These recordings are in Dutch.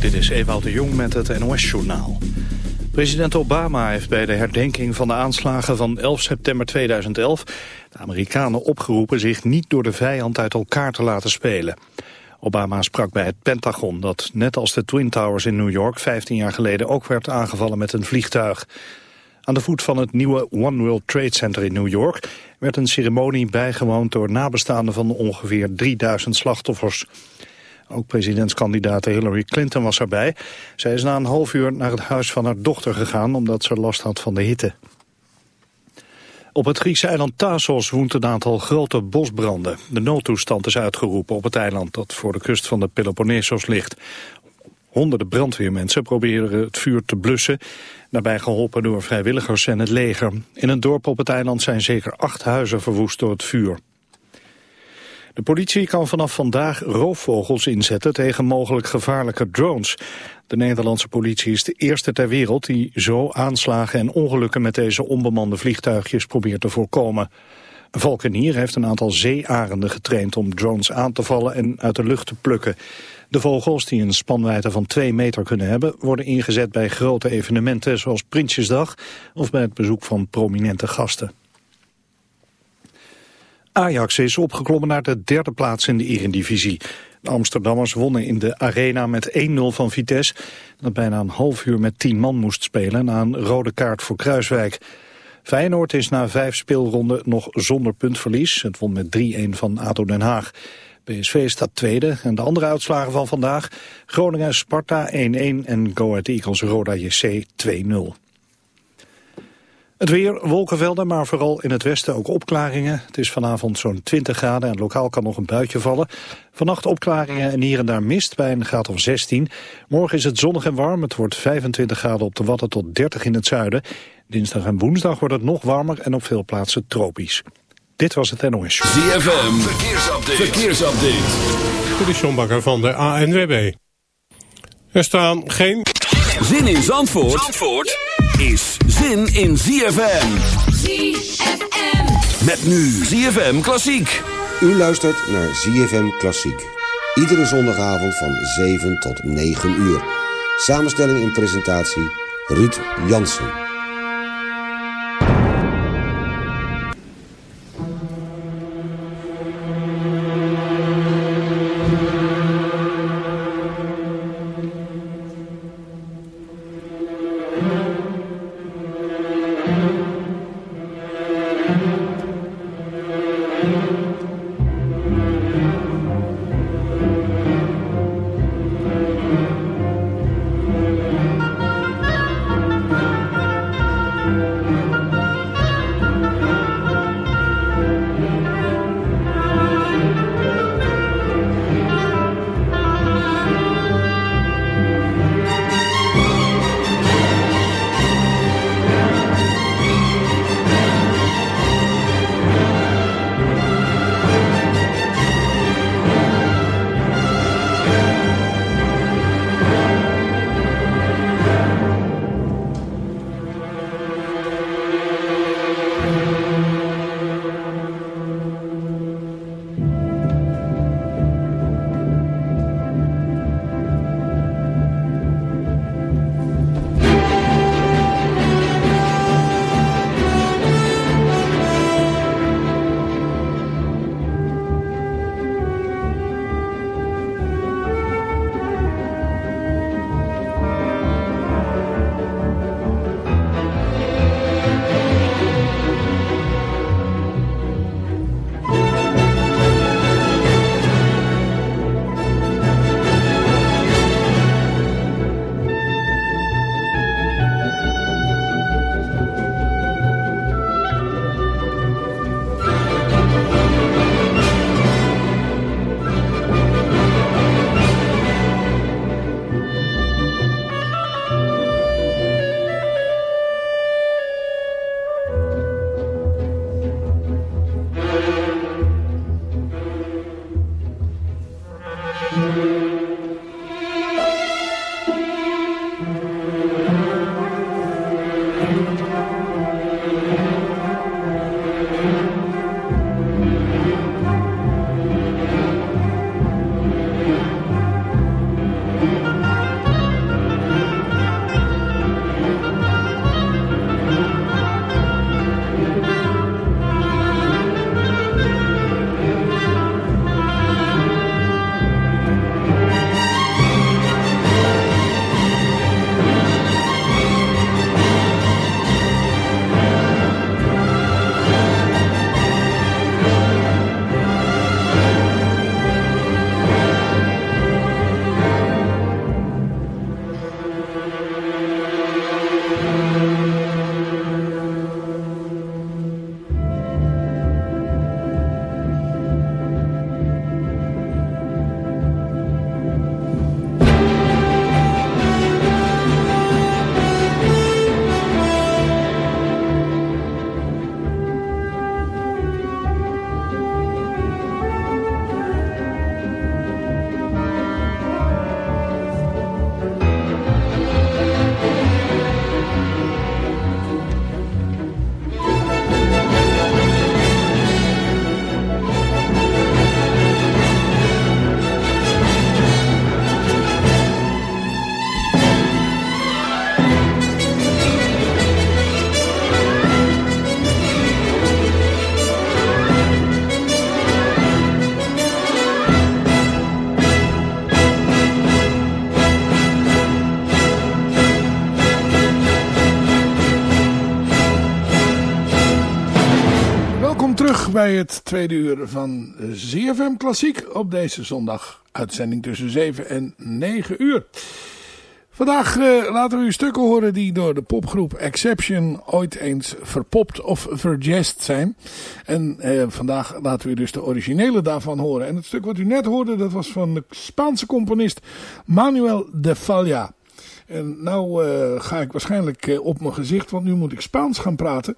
Dit is Ewout de Jong met het NOS-journaal. President Obama heeft bij de herdenking van de aanslagen van 11 september 2011... de Amerikanen opgeroepen zich niet door de vijand uit elkaar te laten spelen. Obama sprak bij het Pentagon dat net als de Twin Towers in New York... 15 jaar geleden ook werd aangevallen met een vliegtuig. Aan de voet van het nieuwe One World Trade Center in New York... werd een ceremonie bijgewoond door nabestaanden van ongeveer 3000 slachtoffers. Ook presidentskandidaat Hillary Clinton was erbij. Zij is na een half uur naar het huis van haar dochter gegaan... omdat ze last had van de hitte. Op het Griekse eiland Thasos woont een aantal grote bosbranden. De noodtoestand is uitgeroepen op het eiland dat voor de kust van de Peloponnesos ligt. Honderden brandweermensen proberen het vuur te blussen, daarbij geholpen door vrijwilligers en het leger. In een dorp op het eiland zijn zeker acht huizen verwoest door het vuur. De politie kan vanaf vandaag roofvogels inzetten tegen mogelijk gevaarlijke drones. De Nederlandse politie is de eerste ter wereld die zo aanslagen en ongelukken met deze onbemande vliegtuigjes probeert te voorkomen. Valkenier heeft een aantal zeearenden getraind om drones aan te vallen en uit de lucht te plukken. De vogels, die een spanwijdte van 2 meter kunnen hebben, worden ingezet bij grote evenementen zoals Prinsjesdag of bij het bezoek van prominente gasten. Ajax is opgeklommen naar de derde plaats in de Eredivisie. De Amsterdammers wonnen in de arena met 1-0 van Vitesse... dat bijna een half uur met 10 man moest spelen... na een rode kaart voor Kruiswijk. Feyenoord is na vijf speelronden nog zonder puntverlies. Het won met 3-1 van ADO Den Haag. PSV staat tweede en de andere uitslagen van vandaag... Groningen-Sparta 1-1 en Go Ahead Eagles Roda JC 2-0. Het weer, wolkenvelden, maar vooral in het westen ook opklaringen. Het is vanavond zo'n 20 graden en lokaal kan nog een buitje vallen. Vannacht opklaringen en hier en daar mist bij een graad of 16. Morgen is het zonnig en warm. Het wordt 25 graden op de Watten tot 30 in het zuiden. Dinsdag en woensdag wordt het nog warmer en op veel plaatsen tropisch. Dit was het NOS. ZFM, verkeersupdate. verkeersupdate. Dit is John Bakker van de ANWB. Er staan geen... Zin in Zandvoort? Zandvoort? Is zin in ZFM. ZFM. Met nu ZFM Klassiek. U luistert naar ZFM Klassiek. Iedere zondagavond van 7 tot 9 uur. Samenstelling en presentatie Ruud Jansen. Het tweede uur van ZFM Klassiek op deze zondag. Uitzending tussen 7 en 9 uur. Vandaag uh, laten we u stukken horen die door de popgroep Exception ooit eens verpopt of verjest zijn. En uh, vandaag laten we u dus de originele daarvan horen. En het stuk wat u net hoorde, dat was van de Spaanse componist Manuel de Falla. En nou uh, ga ik waarschijnlijk op mijn gezicht, want nu moet ik Spaans gaan praten.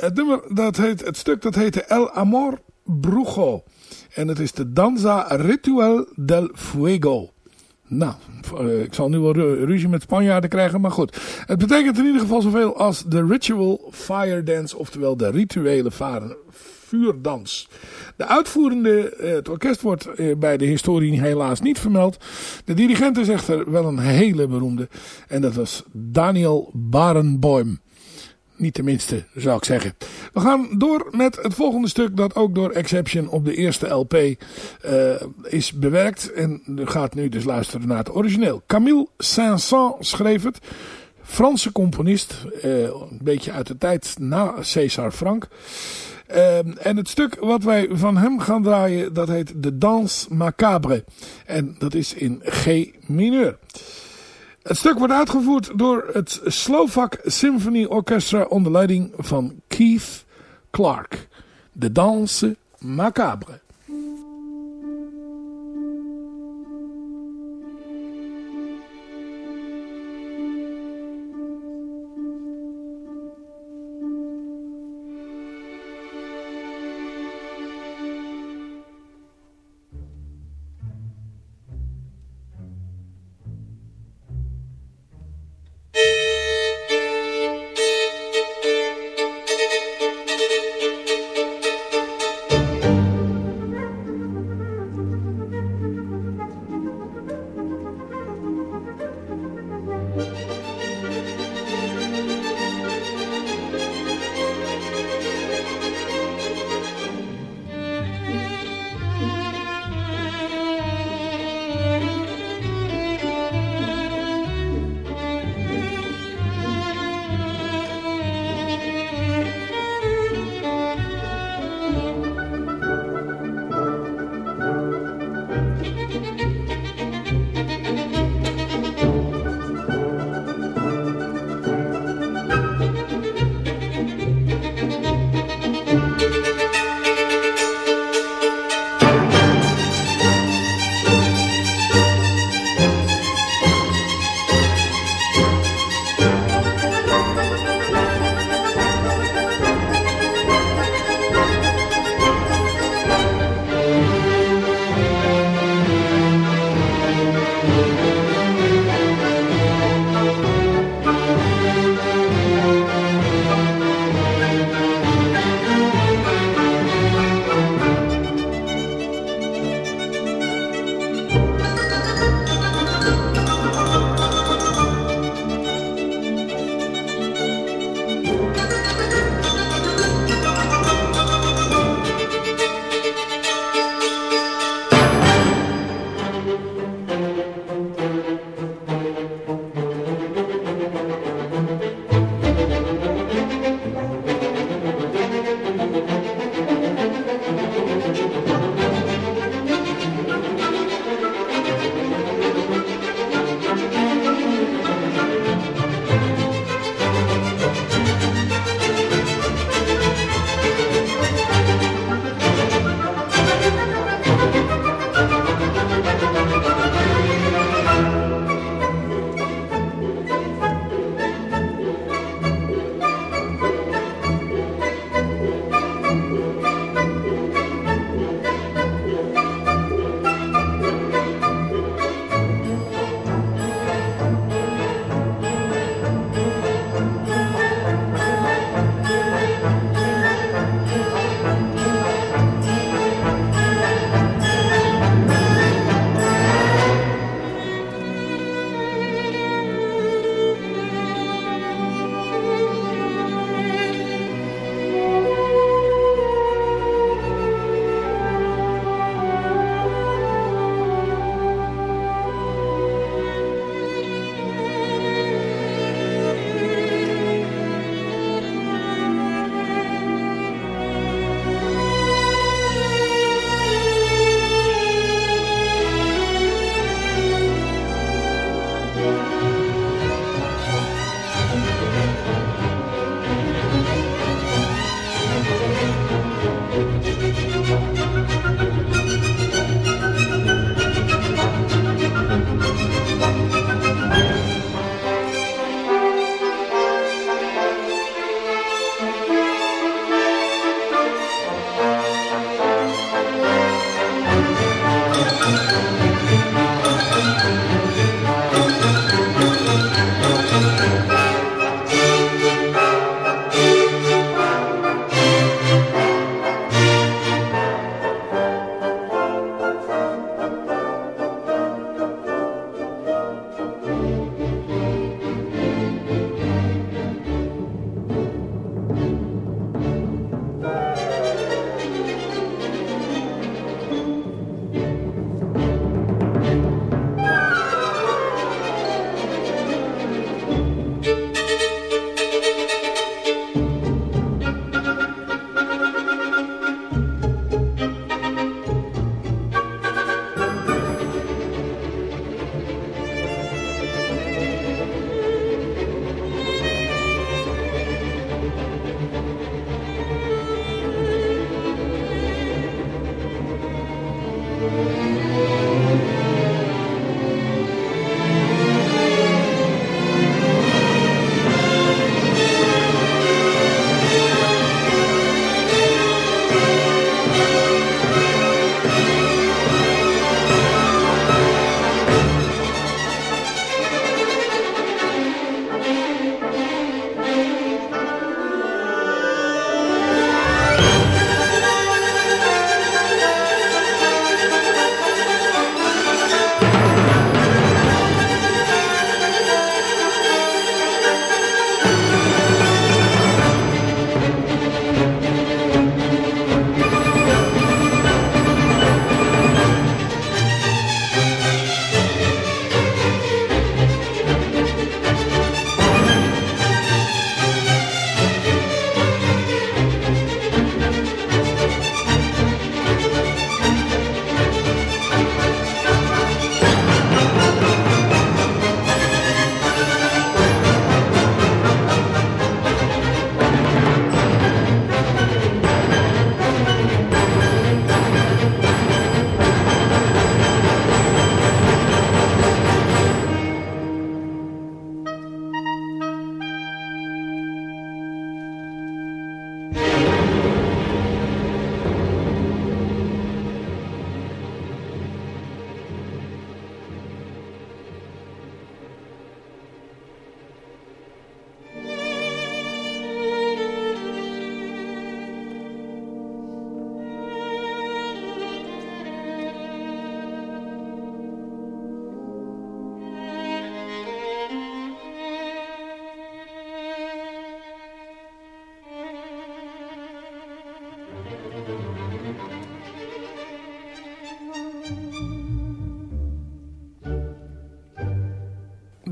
het nummer, dat heet, het stuk dat heette El Amor Brujo. En het is de Danza Ritual del Fuego. Nou, eh, ik zal nu wel ruzie met Spanjaarden krijgen, maar goed. Het betekent in ieder geval zoveel als de Ritual Fire Dance, oftewel de rituele varen, vuurdans. De uitvoerende, eh, het orkest wordt eh, bij de historie helaas niet vermeld. De dirigent is echter wel een hele beroemde. En dat was Daniel Barenboim. Niet tenminste, zou ik zeggen. We gaan door met het volgende stuk dat ook door Exception op de eerste LP eh, is bewerkt. En gaat nu dus luisteren naar het origineel. Camille Saint-Saëns schreef het. Franse componist. Een beetje uit de tijd na César Frank. Uh, en het stuk wat wij van hem gaan draaien, dat heet De Danse Macabre. En dat is in G mineur. Het stuk wordt uitgevoerd door het Slovak Symphony Orchestra onder leiding van Keith Clark. De danse macabre.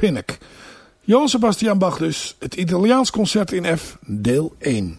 Pinnock. Johann Sebastian Bach dus, het Italiaans concert in F, deel 1.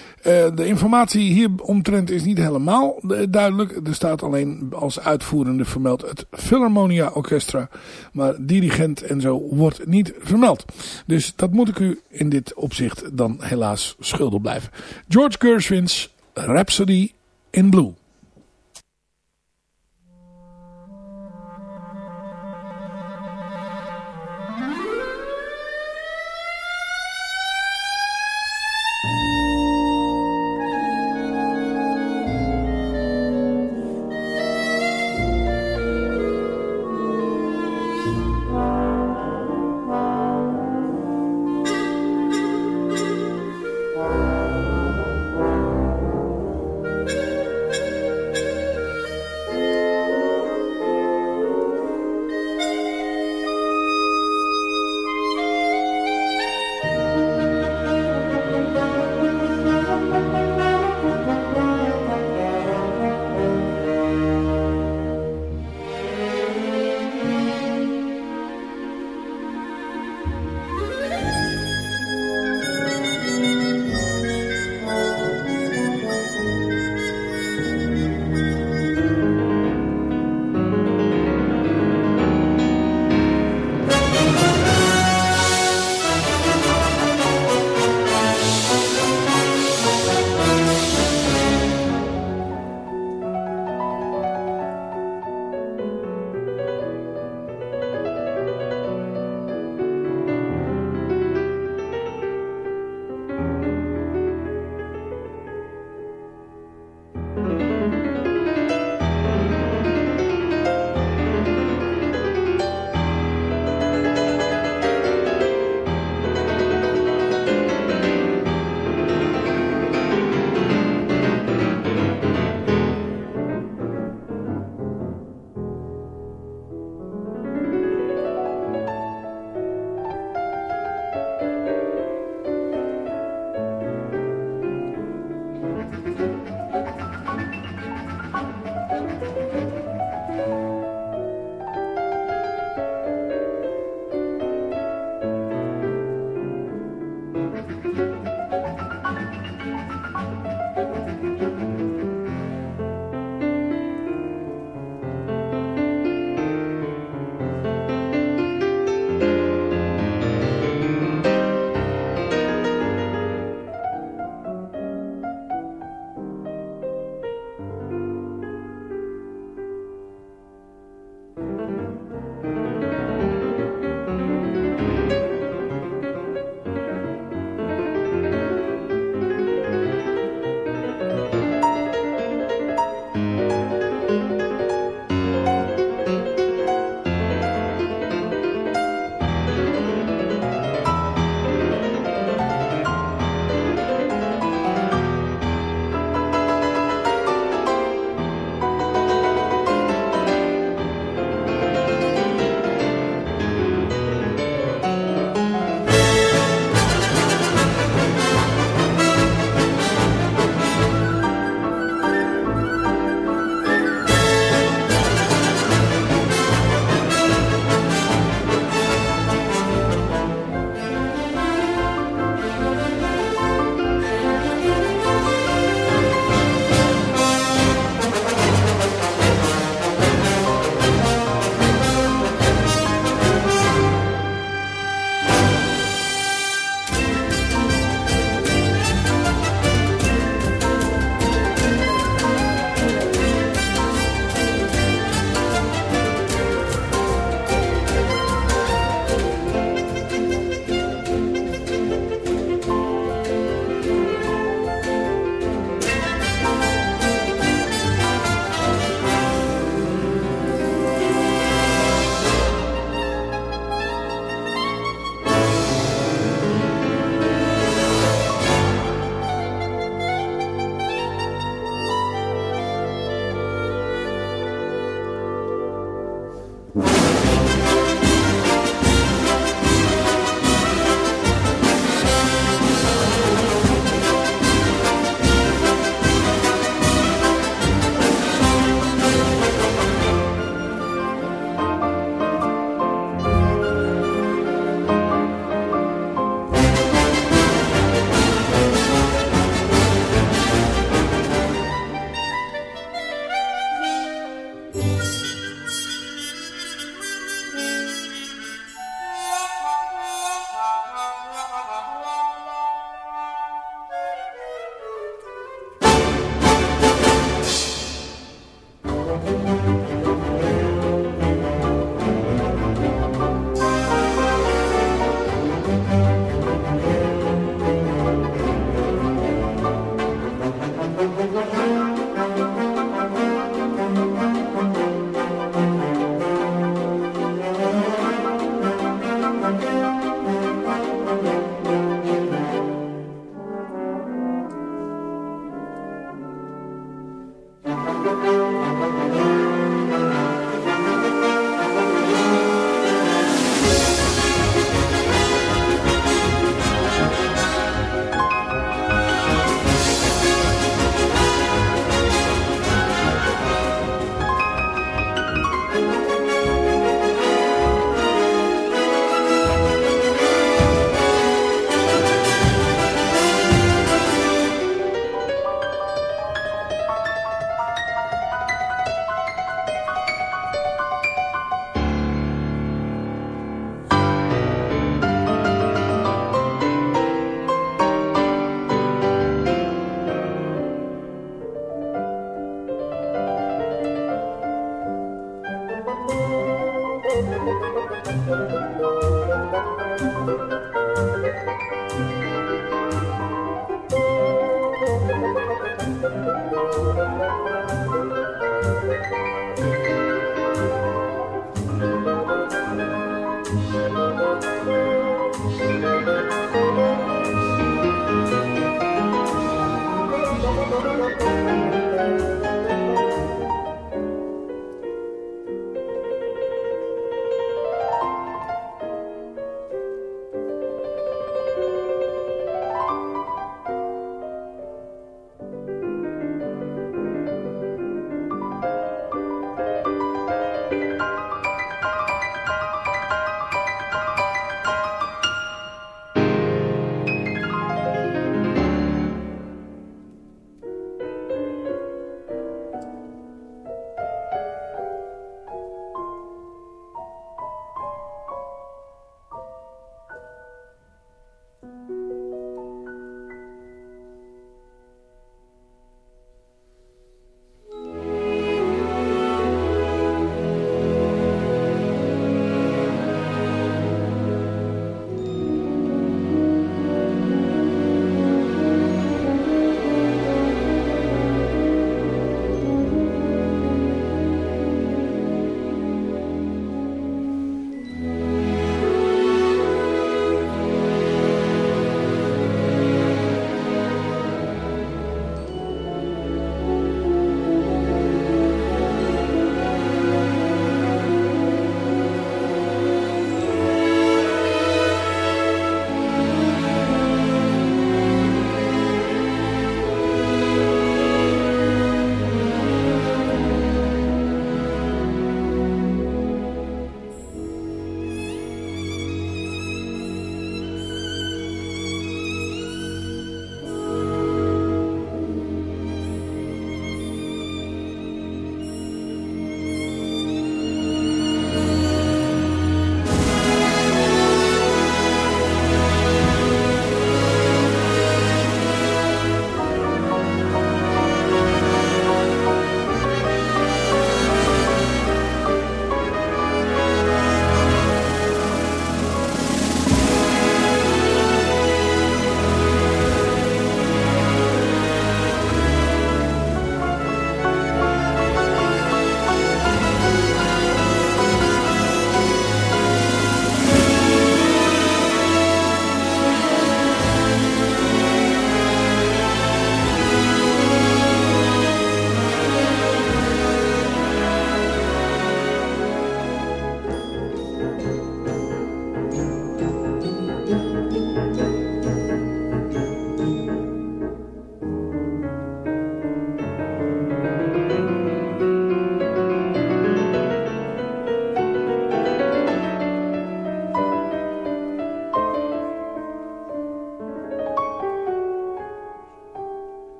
Uh, de informatie hier omtrent is niet helemaal duidelijk. Er staat alleen als uitvoerende vermeld het Philharmonia Orchestra. Maar dirigent en zo wordt niet vermeld. Dus dat moet ik u in dit opzicht dan helaas schuldig blijven. George Gershwin's Rhapsody in Blue.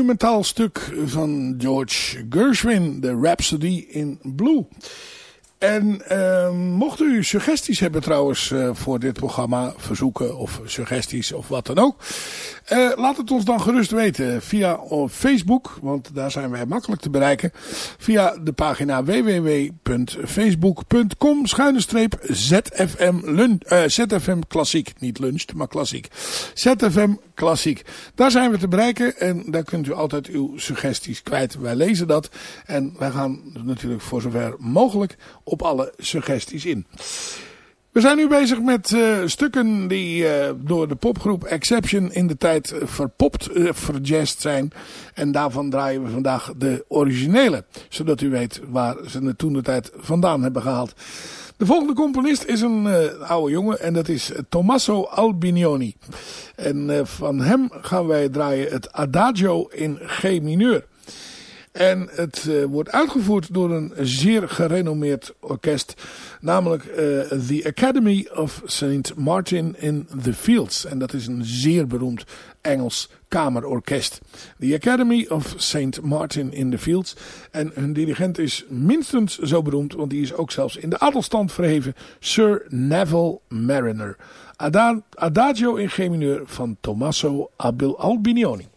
monumentaal stuk van George Gershwin, de Rhapsody in Blue. En uh, mocht u suggesties hebben trouwens uh, voor dit programma, verzoeken of suggesties of wat dan ook. Uh, laat het ons dan gerust weten via Facebook, want daar zijn wij makkelijk te bereiken. Via de pagina www.facebook.com schuine ZFM, ZFM Klassiek. Niet lunch, maar klassiek. ZFM Klassiek. Daar zijn we te bereiken en daar kunt u altijd uw suggesties kwijt. Wij lezen dat en wij gaan natuurlijk voor zover mogelijk op alle suggesties in. We zijn nu bezig met uh, stukken die uh, door de popgroep Exception in de tijd verpopt, uh, verjazzed zijn. En daarvan draaien we vandaag de originele. Zodat u weet waar ze het toen de tijd vandaan hebben gehaald. De volgende componist is een oude jongen en dat is Tommaso Albinioni. En van hem gaan wij draaien het Adagio in G mineur. En het uh, wordt uitgevoerd door een zeer gerenommeerd orkest. Namelijk uh, The Academy of St. Martin in the Fields. En dat is een zeer beroemd Engels kamerorkest. The Academy of St. Martin in the Fields. En hun dirigent is minstens zo beroemd. Want die is ook zelfs in de adelstand verheven. Sir Neville Mariner. Adagio in G mineur van Tommaso Albinioni.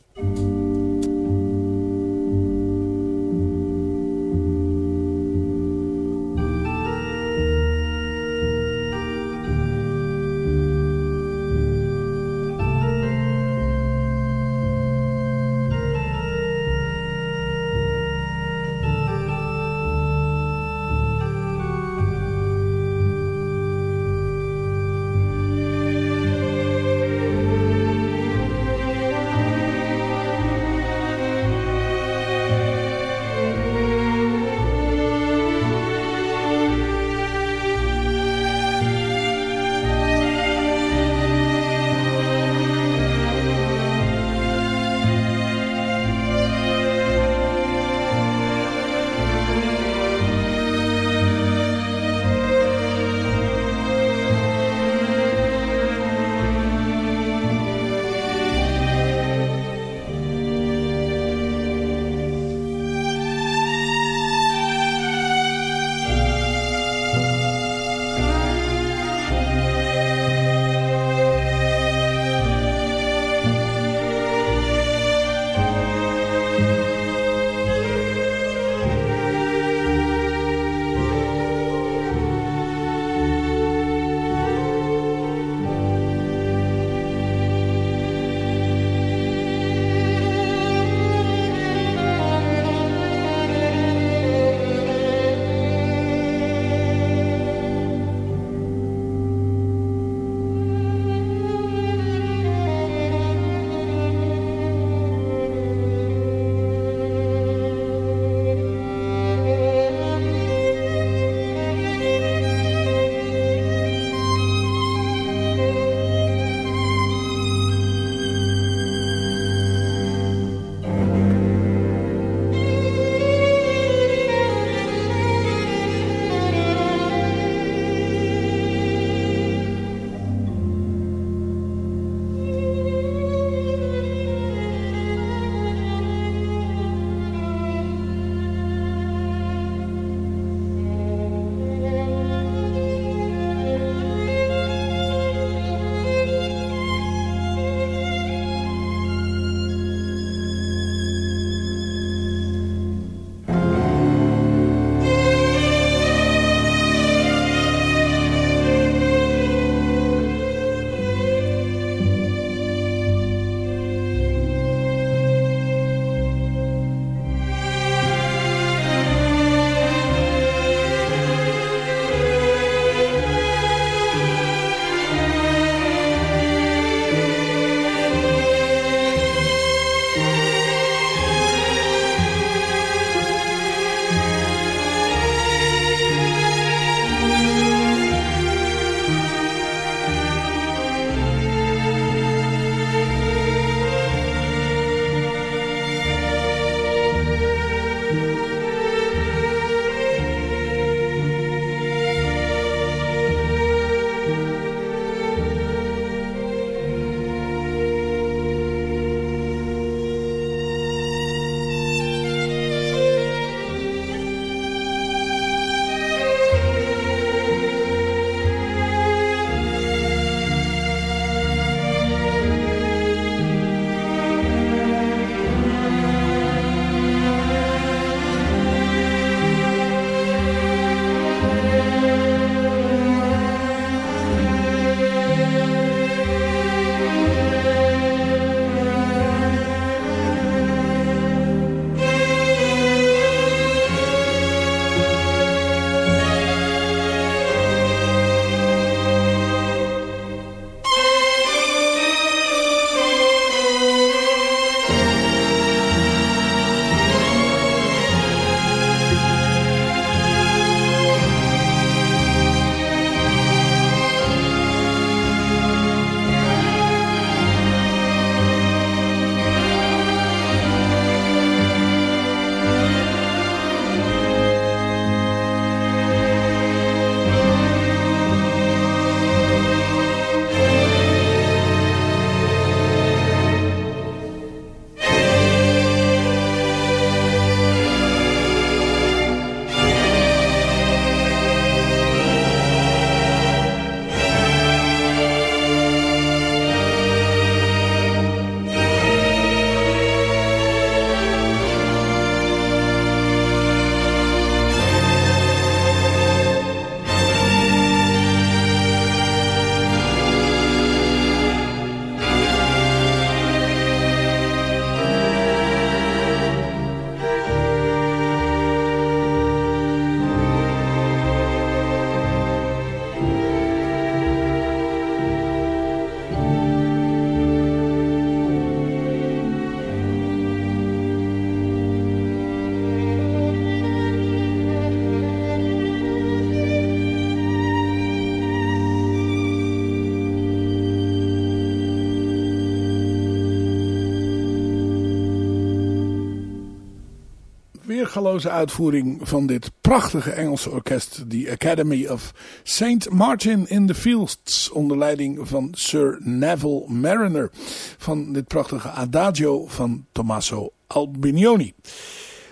Weergaloze uitvoering van dit prachtige Engelse orkest, de Academy of St. Martin in the Fields, onder leiding van Sir Neville Mariner, van dit prachtige Adagio van Tommaso Albinioni.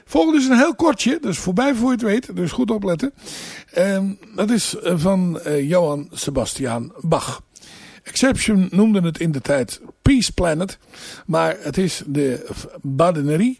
Volgende is een heel kortje, dus voorbij voor je het weet, dus goed opletten. Um, dat is van uh, Johann Sebastian Bach. Exception noemde het in de tijd Peace Planet, maar het is de Badenerie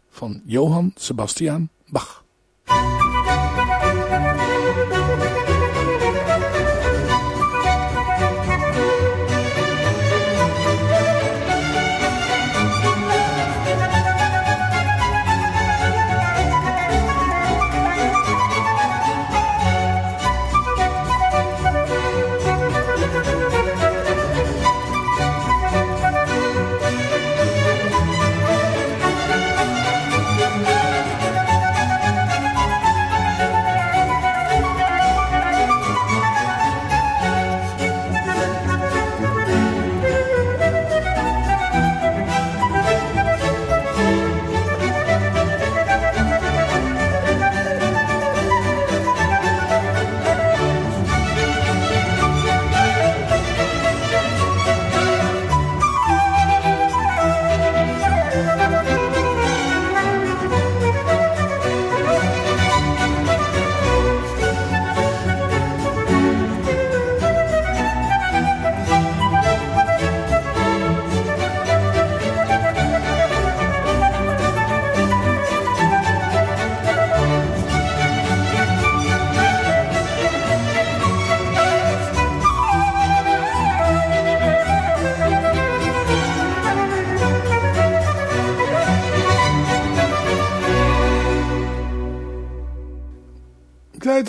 van Johann Sebastian Bach.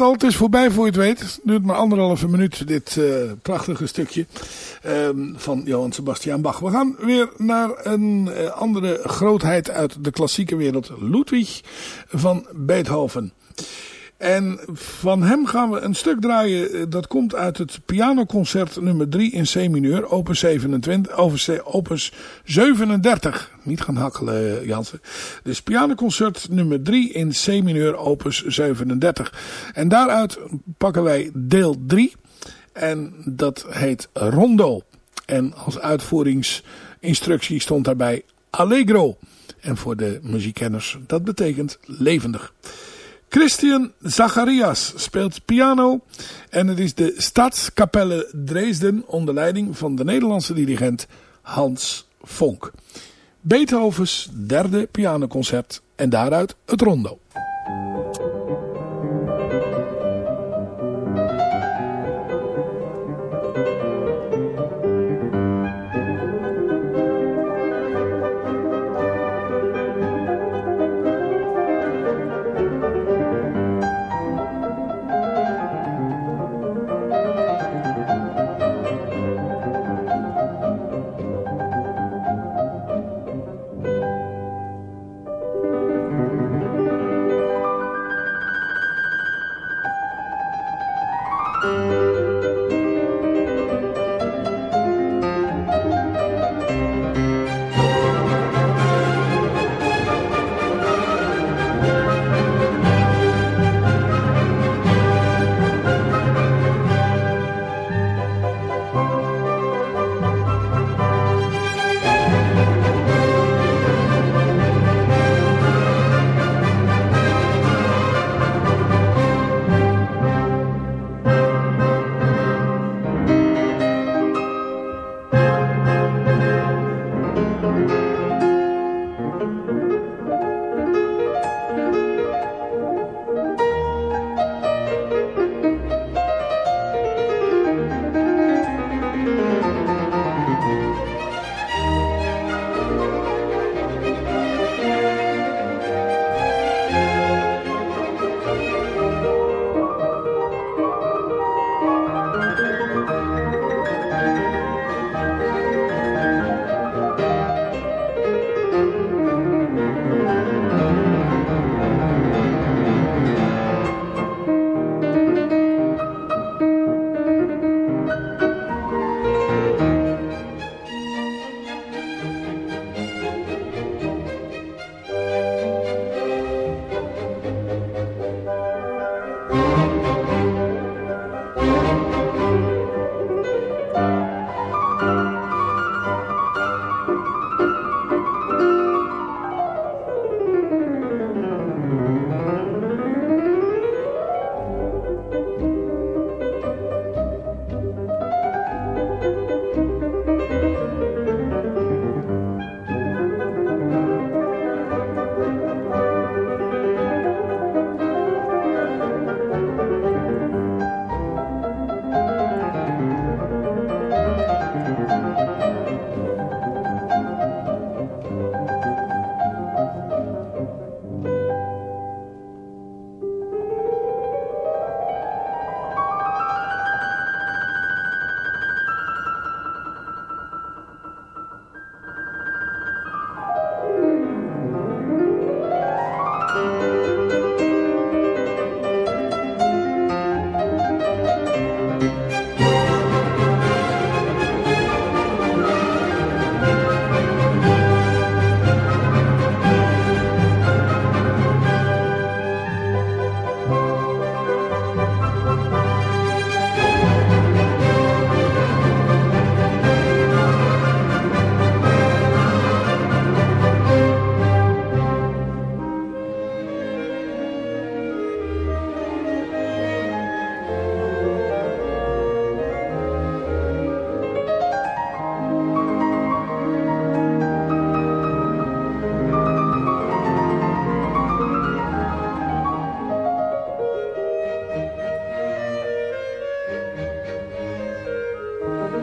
Al, het is voorbij voor je het weet. Het duurt maar anderhalve minuut dit uh, prachtige stukje um, van Johann Sebastian Bach. We gaan weer naar een uh, andere grootheid uit de klassieke wereld. Ludwig van Beethoven. En van hem gaan we een stuk draaien. Eh, dat komt uit het pianoconcert nummer 3 in C-mineur. Opus, 27, opus 37. Niet gaan hakkelen eh, Jansen. Dus pianoconcert nummer 3 in C-mineur. Opus 37. En daaruit pakken wij deel 3. En dat heet Rondo. En als uitvoeringsinstructie stond daarbij Allegro. En voor de muziekkenners, dat betekent levendig. Christian Zacharias speelt piano en het is de Stadskapelle Dresden onder leiding van de Nederlandse dirigent Hans Vonk. Beethovens derde pianoconcert en daaruit het rondo.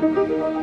Música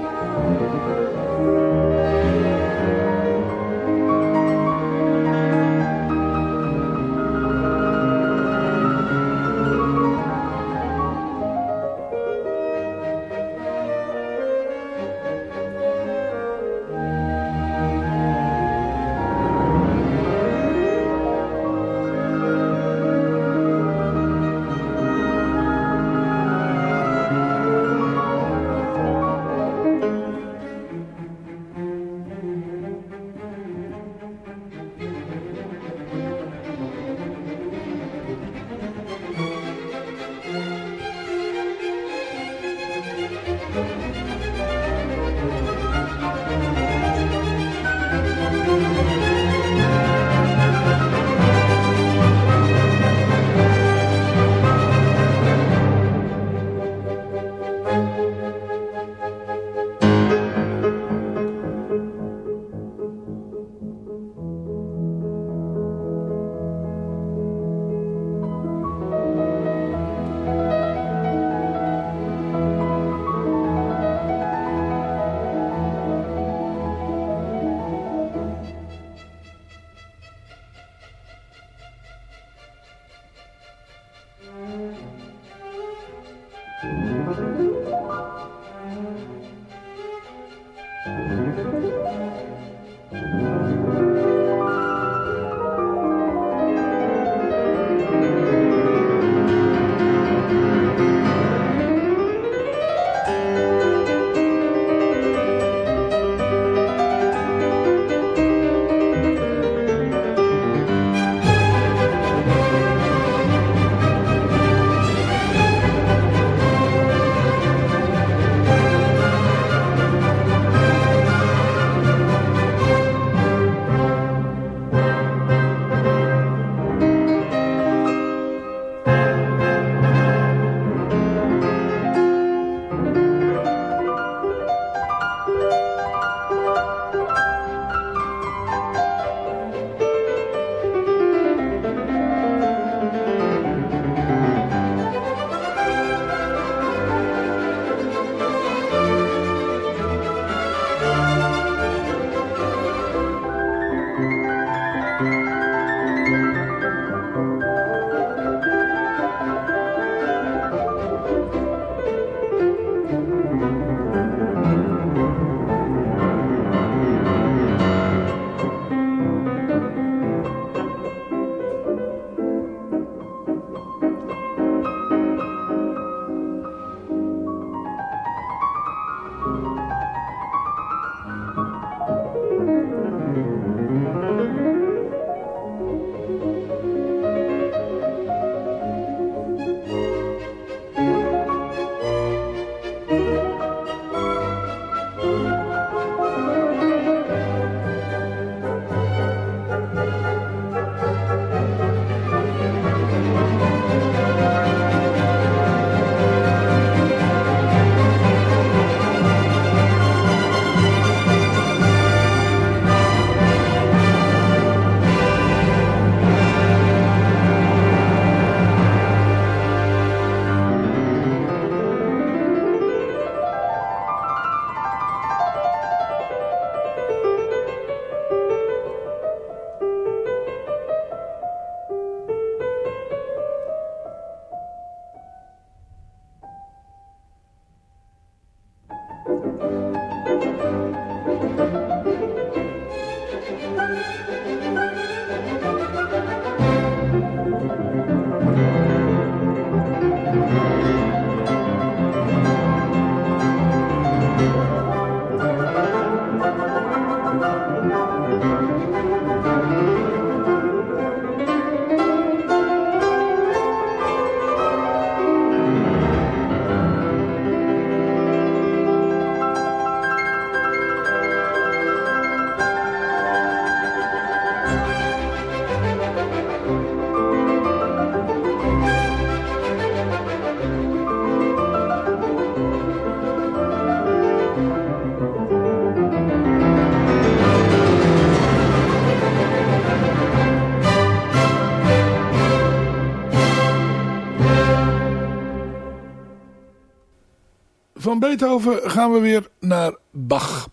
van Beethoven gaan we weer naar Bach.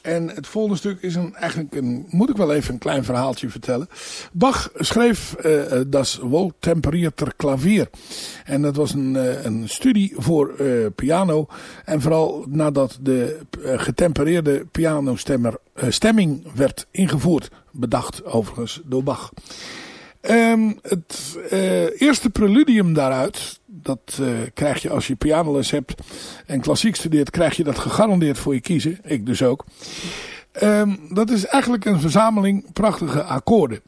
En het volgende stuk is een, eigenlijk een, moet ik wel even een klein verhaaltje vertellen. Bach schreef uh, Das Wohltemperierter Klavier. En dat was een, uh, een studie voor piano. En vooral nadat de getempereerde pianostemmer stemming werd ingevoerd. Bedacht overigens door Bach. Um, het eerste preludium daaruit, dat uh, krijg je als je pianoles hebt en klassiek studeert, krijg je dat gegarandeerd voor je kiezen. Ik dus ook. Um, dat is eigenlijk een verzameling prachtige akkoorden.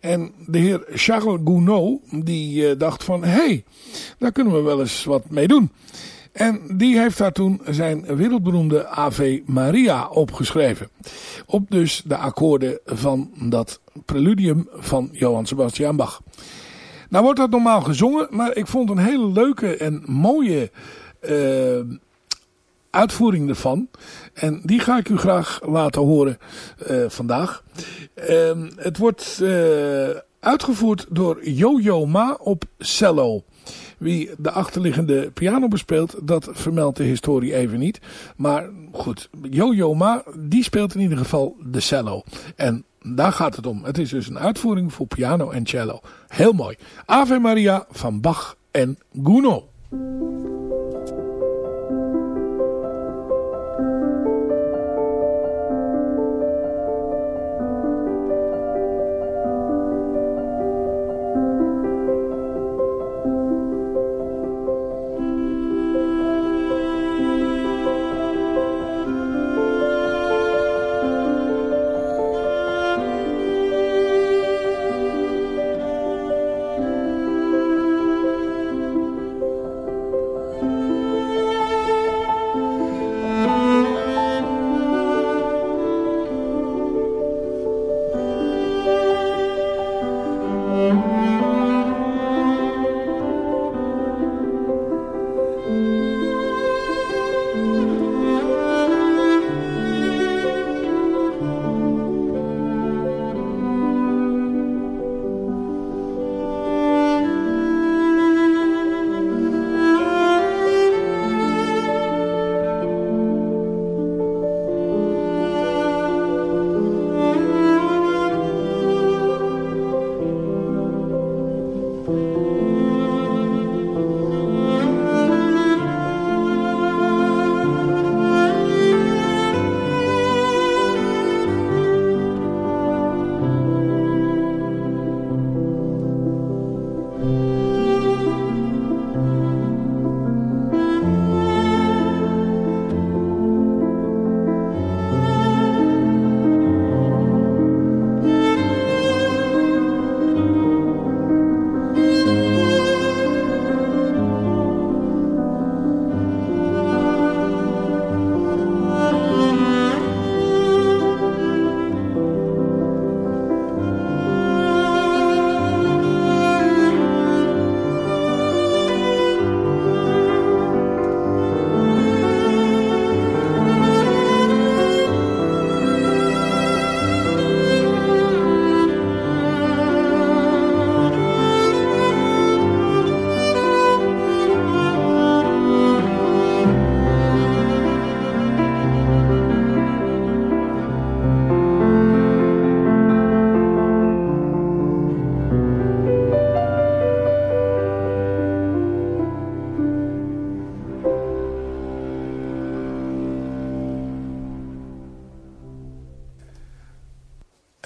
En de heer Charles Gounod, die uh, dacht van, hé, hey, daar kunnen we wel eens wat mee doen. En die heeft daar toen zijn wereldberoemde Ave Maria opgeschreven. Op dus de akkoorden van dat preludium van Johann Sebastian Bach. Nou wordt dat normaal gezongen, maar ik vond een hele leuke en mooie uh, uitvoering ervan. En die ga ik u graag laten horen uh, vandaag. Uh, het wordt uh, uitgevoerd door Yo-Yo Ma op cello. Wie de achterliggende piano bespeelt, dat vermeldt de historie even niet. Maar goed, Yo-Yo Ma, die speelt in ieder geval de cello. En daar gaat het om. Het is dus een uitvoering voor piano en cello. Heel mooi. Ave Maria van Bach en Gounod.